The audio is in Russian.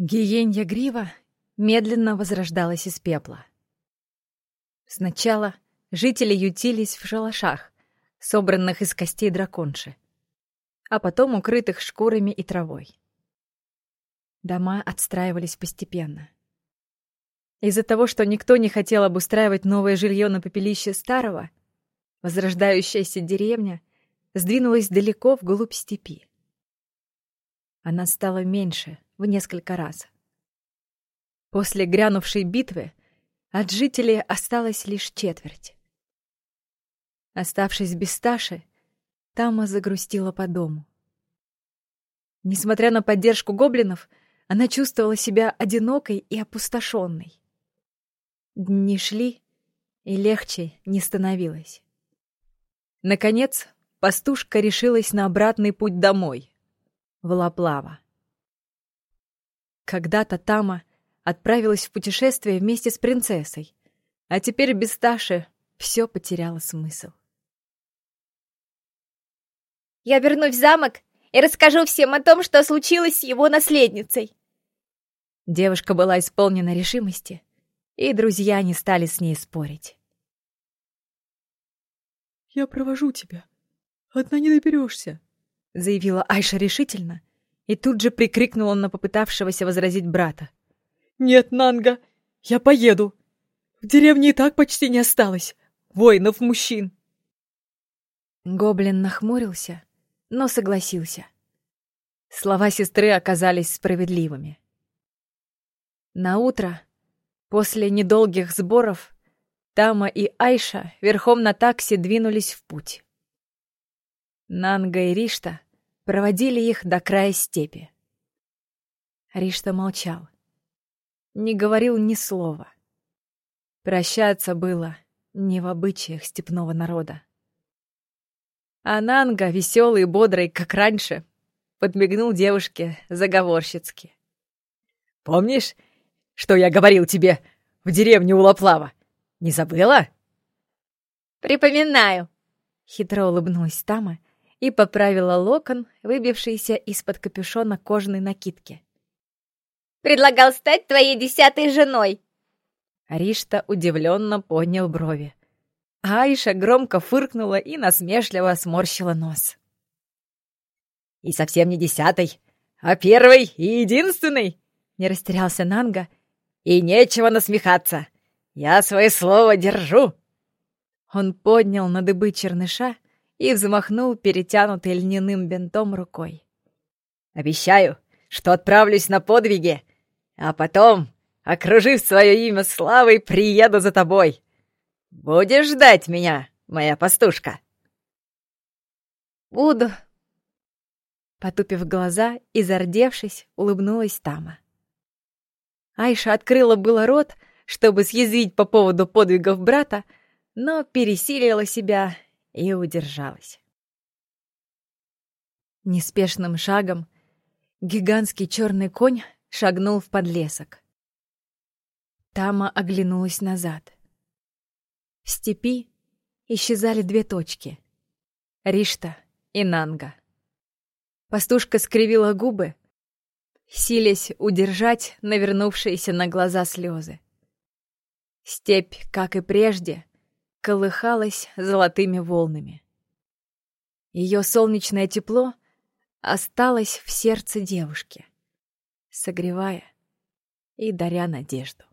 Гиенья грива медленно возрождалась из пепла. Сначала жители ютились в шалашах, собранных из костей драконши, а потом укрытых шкурами и травой. Дома отстраивались постепенно. Из-за того, что никто не хотел обустраивать новое жилье на попелище старого, возрождающаяся деревня сдвинулась далеко вглубь степи. Она стала меньше в несколько раз. После грянувшей битвы от жителей осталась лишь четверть. Оставшись без Сташи, Тама загрустила по дому. Несмотря на поддержку гоблинов, она чувствовала себя одинокой и опустошенной. Дни шли, и легче не становилось. Наконец, пастушка решилась на обратный путь домой, в Лаплава. Когда-то Тама отправилась в путешествие вместе с принцессой, а теперь без Таши все потеряло смысл. «Я вернусь в замок и расскажу всем о том, что случилось с его наследницей!» Девушка была исполнена решимости, и друзья не стали с ней спорить. «Я провожу тебя. Одна не доберешься», — заявила Айша решительно и тут же прикрикнула на попытавшегося возразить брата. «Нет, Нанга, я поеду. В деревне и так почти не осталось воинов-мужчин». Гоблин нахмурился, но согласился. Слова сестры оказались справедливыми. На утро, после недолгих сборов, Тама и Айша верхом на такси двинулись в путь. Нанга и Ришта проводили их до края степи. Ришта молчал. Не говорил ни слова. Прощаться было не в обычаях степного народа. А Нанга, веселый и бодрый, как раньше, подмигнул девушке заговорщицки. «Помнишь, что я говорил тебе в деревне Улаплава? Не забыла?» «Припоминаю», — хитро улыбнулась Тама и поправила локон, выбившийся из-под капюшона кожаной накидки. «Предлагал стать твоей десятой женой!» Ришта удивленно поднял брови. Айша громко фыркнула и насмешливо сморщила нос. «И совсем не десятой, а первой и единственной!» Не растерялся Нанга. «И нечего насмехаться! Я свое слово держу!» Он поднял на дыбы черныша и взмахнул перетянутой льняным бинтом рукой. «Обещаю, что отправлюсь на подвиги, а потом, окружив свое имя славой, приеду за тобой. Будешь ждать меня, моя пастушка?» «Буду», Потупив глаза и зардевшись, улыбнулась Тама. Айша открыла было рот, чтобы съязвить по поводу подвигов брата, но пересилила себя и удержалась. Неспешным шагом гигантский черный конь шагнул в подлесок. Тама оглянулась назад. В степи исчезали две точки — Ришта и Нанга. Пастушка скривила губы, силясь удержать навернувшиеся на глаза слезы. Степь, как и прежде, колыхалась золотыми волнами. Ее солнечное тепло осталось в сердце девушки, согревая и даря надежду.